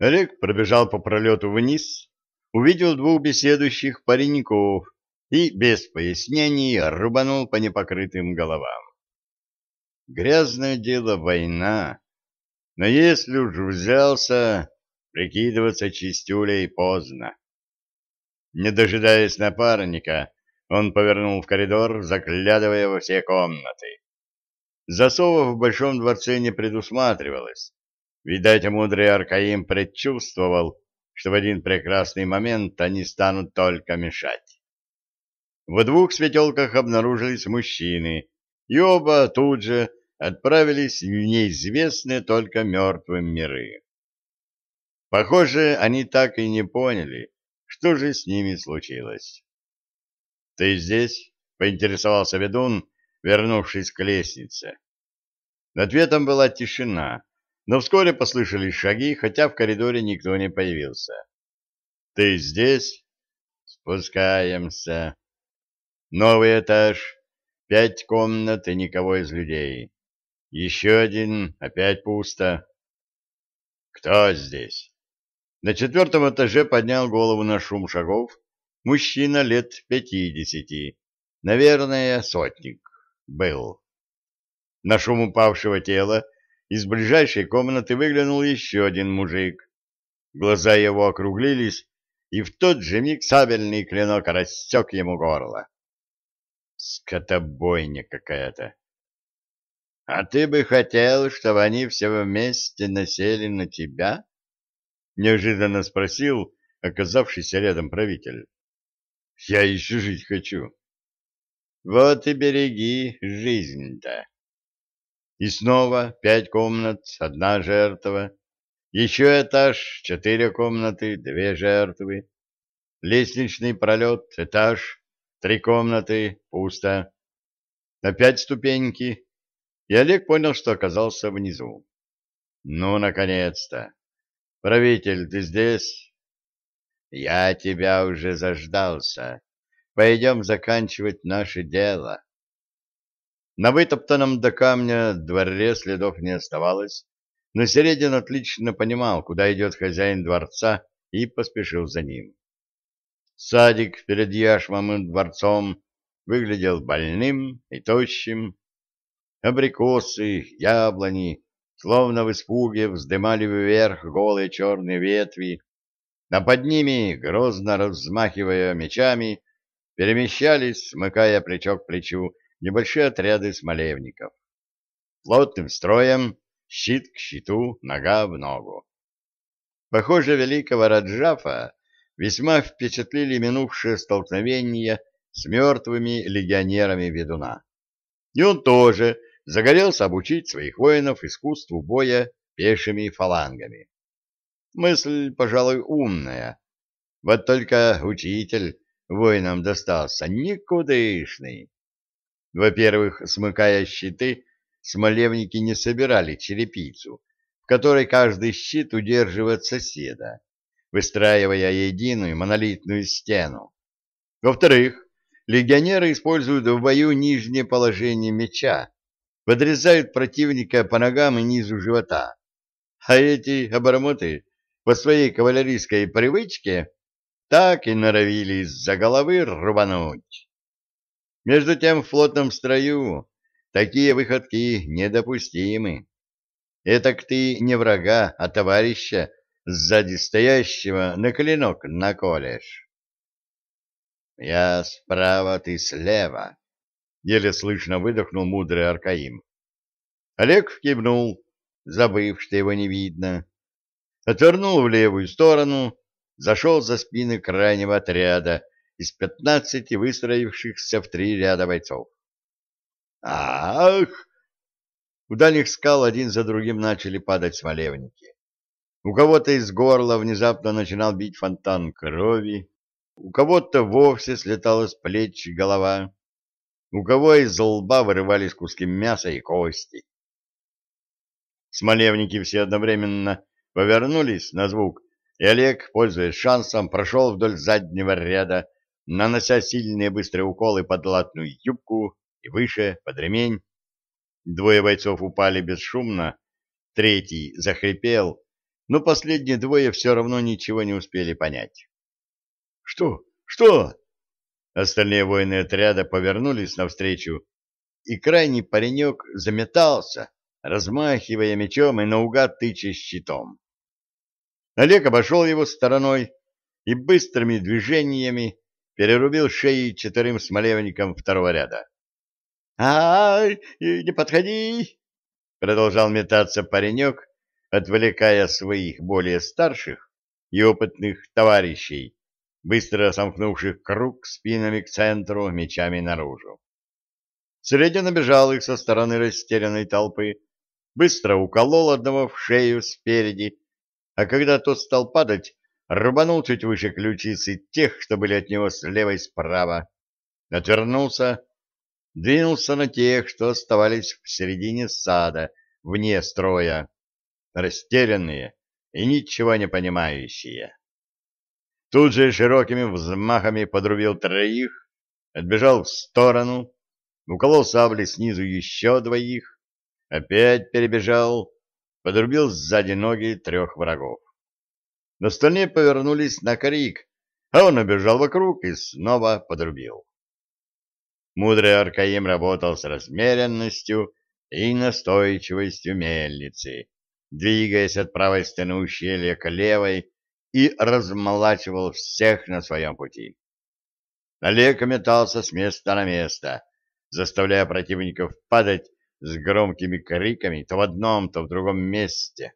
Олег пробежал по пролету вниз, увидел двух беседующих пареньков и без пояснений рубанул по непокрытым головам. Грязное дело война, но если уж взялся, прикидываться чистюлей поздно. Не дожидаясь напарника, он повернул в коридор, заглядывая во все комнаты. Засовов в Большом дворце не предусматривалось. Видать, мудрый Аркаим предчувствовал, что в один прекрасный момент они станут только мешать. В двух светелках обнаружились мужчины, и оба тут же отправились в неизвестные только мертвым миры. Похоже, они так и не поняли, что же с ними случилось. «Ты здесь?» — поинтересовался ведун, вернувшись к лестнице. Ответом была тишина, но вскоре послышались шаги, хотя в коридоре никто не появился. «Ты здесь?» «Спускаемся. Новый этаж, пять комнат и никого из людей. Еще один, опять пусто. Кто здесь?» На четвертом этаже поднял голову на шум шагов Мужчина лет пятидесяти, наверное, сотник, был. На шум упавшего тела из ближайшей комнаты выглянул еще один мужик. Глаза его округлились, и в тот же миг сабельный клинок рассек ему горло. Скотобойня какая-то. — А ты бы хотел, чтобы они все вместе насели на тебя? — неожиданно спросил оказавшийся рядом правитель. Я еще жить хочу. Вот и береги жизнь-то. И снова пять комнат, одна жертва. Еще этаж, четыре комнаты, две жертвы. Лестничный пролет, этаж, три комнаты, пусто. Опять ступеньки. И Олег понял, что оказался внизу. Ну, наконец-то. Правитель, ты здесь? Я тебя уже заждался. Пойдем заканчивать наше дело. На вытоптанном до камня дворе следов не оставалось, но Середин отлично понимал, куда идет хозяин дворца, и поспешил за ним. Садик перед яшмом и дворцом выглядел больным и тощим. Абрикосы, яблони, словно в испуге, вздымали вверх голые черные ветви, а под ними, грозно размахивая мечами, перемещались, смыкая плечо к плечу, небольшие отряды смолевников. Плотным строем, щит к щиту, нога в ногу. Похоже, великого Раджафа весьма впечатлили минувшие столкновения с мертвыми легионерами ведуна. И он тоже загорелся обучить своих воинов искусству боя пешими фалангами. Мысль, пожалуй, умная. Вот только учитель воинам достался никудышный. Во-первых, смыкая щиты, смолевники не собирали черепицу, в которой каждый щит удерживает соседа, выстраивая единую монолитную стену. Во-вторых, легионеры используют в бою нижнее положение меча, подрезают противника по ногам и низу живота. А эти обормоты по своей кавалерийской привычке так и норовили из-за головы рубануть. Между тем в плотном строю такие выходки недопустимы. Этак ты не врага, а товарища сзади стоящего на клинок наколешь. Я справа, ты слева, — еле слышно выдохнул мудрый Аркаим. Олег кивнул, забыв, что его не видно отвернул в левую сторону, зашел за спины крайнего отряда из пятнадцати выстроившихся в три ряда бойцов. «Ах!» У дальних скал один за другим начали падать смолевники. У кого-то из горла внезапно начинал бить фонтан крови, у кого-то вовсе слетала с плеч голова, у кого из лба вырывались куски мяса и кости. Смолевники все одновременно повернулись на звук, и Олег, пользуясь шансом, прошел вдоль заднего ряда, нанося сильные быстрые уколы под латную юбку и выше, под ремень. Двое бойцов упали бесшумно, третий захрипел, но последние двое все равно ничего не успели понять. «Что? Что?» Остальные воины отряда повернулись навстречу, и крайний паренек заметался, размахивая мечом и наугад тыча щитом. Олег обошел его стороной и быстрыми движениями перерубил шеи четырем смолевникам второго ряда. «Ай, не подходи!» — продолжал метаться паренек, отвлекая своих более старших и опытных товарищей, быстро сомкнувших круг спинами к центру, мечами наружу. Средин набежал их со стороны растерянной толпы, быстро уколол одного в шею спереди, а когда тот стал падать, рубанул чуть выше ключицы тех, что были от него слева и справа, отвернулся, двинулся на тех, что оставались в середине сада, вне строя, растерянные и ничего не понимающие. Тут же широкими взмахами подрубил троих, отбежал в сторону, уколол саблей снизу еще двоих, опять перебежал, подрубил сзади ноги трех врагов. Остальные повернулись на крик, а он обежал вокруг и снова подрубил. Мудрый Аркаим работал с размеренностью и настойчивостью мельницы, двигаясь от правой стены ущелья к левой и размолачивал всех на своем пути. Олег метался с места на место, заставляя противников падать с громкими криками то в одном, то в другом месте.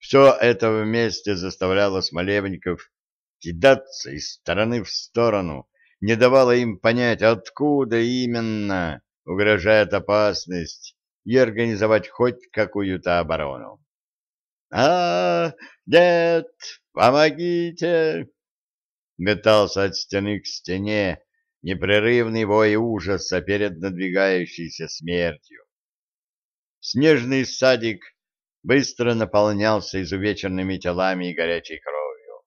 Все это вместе заставляло смолевников кидаться из стороны в сторону, не давало им понять, откуда именно угрожает опасность, и организовать хоть какую-то оборону. «А, дед, помогите!» Метался от стены к стене, непрерывный вой ужаса перед надвигающейся смертью. Снежный садик быстро наполнялся изувеченными телами и горячей кровью.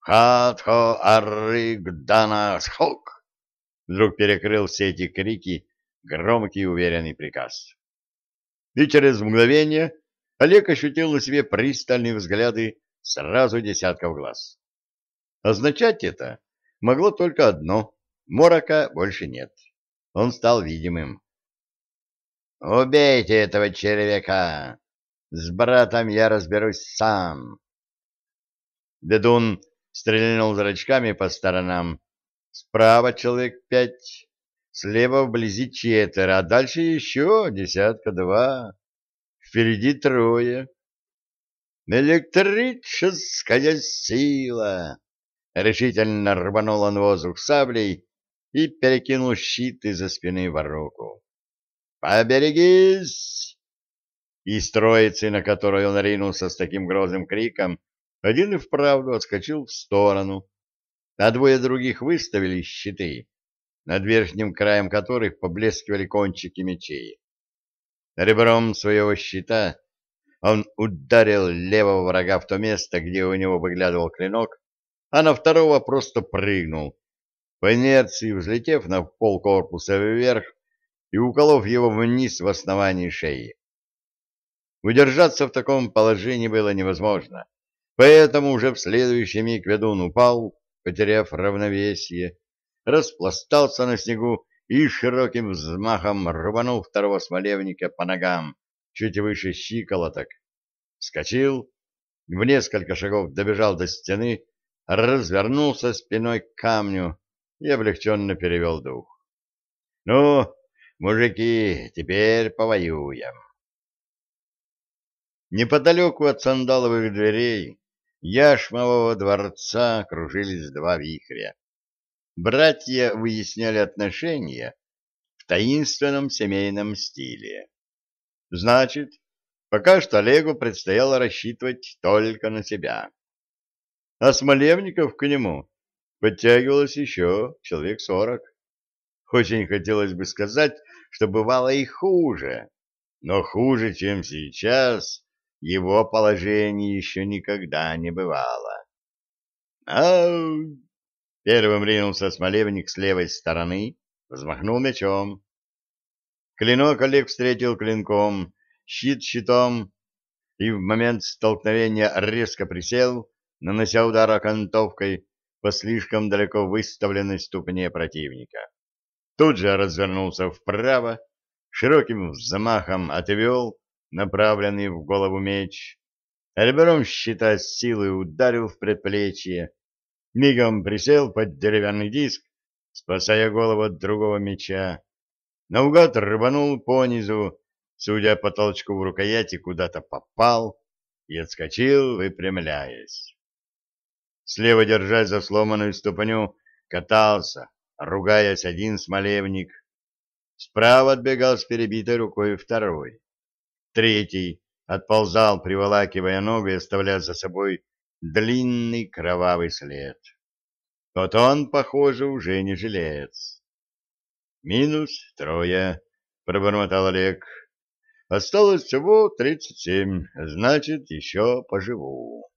«Хатхо аррыг дана схок!» Вдруг перекрыл все эти крики громкий уверенный приказ. И через мгновение Олег ощутил на себе пристальные взгляды сразу десятков глаз. Означать это могло только одно — морока больше нет. Он стал видимым. «Убейте этого червяка! С братом я разберусь сам!» Бедун стрельнул зрачками по сторонам. Справа человек пять, слева вблизи четверо, а дальше еще десятка-два. Впереди трое. «Электрическая сила!» Решительно рванул он воздух саблей и перекинул щит из-за спины в руку. «Поберегись!» И строицы, на которой он ринулся с таким грозным криком, один и вправду отскочил в сторону, а двое других выставили щиты, над верхним краем которых поблескивали кончики мечей. Ребром своего щита он ударил левого врага в то место, где у него выглядывал клинок, а на второго просто прыгнул, по инерции взлетев на пол корпуса вверх и уколов его вниз в основании шеи. Удержаться в таком положении было невозможно, поэтому уже в следующий миг ведун упал, потеряв равновесие, распластался на снегу и широким взмахом рванул второго смолевника по ногам, чуть выше щиколоток. Вскочил, в несколько шагов добежал до стены, развернулся спиной к камню и облегченно перевел дух. — Ну, Мужики, теперь повоюем. Неподалеку от сандаловых дверей Яшмового дворца кружились два вихря. Братья выясняли отношения в таинственном семейном стиле. Значит, пока что Олегу предстояло рассчитывать только на себя. А Смолевников к нему подтягивалось еще человек сорок. Очень хотелось бы сказать, что бывало и хуже, но хуже, чем сейчас, его положение еще никогда не бывало. «Ау!» Первым ринулся смолевник с левой стороны, взмахнул мечом. Клинок Олег встретил клинком, щит щитом, и в момент столкновения резко присел, нанося удар окантовкой по слишком далеко выставленной ступне противника. Тут же развернулся вправо, широким взмахом отвел направленный в голову меч, ребром щита с силой ударил в предплечье, мигом присел под деревянный диск, спасая голову от другого меча, наугад рванул понизу, судя по толчку в рукояти, куда-то попал и отскочил, выпрямляясь. Слева, держась за сломанную ступню, катался, ругаясь один смолевник. Справа отбегал с перебитой рукой второй. Третий отползал, приволакивая ногу и оставляя за собой длинный кровавый след. Вот он, похоже, уже не жилец. «Минус трое», — пробормотал Олег. «Осталось всего тридцать семь, значит, еще поживу».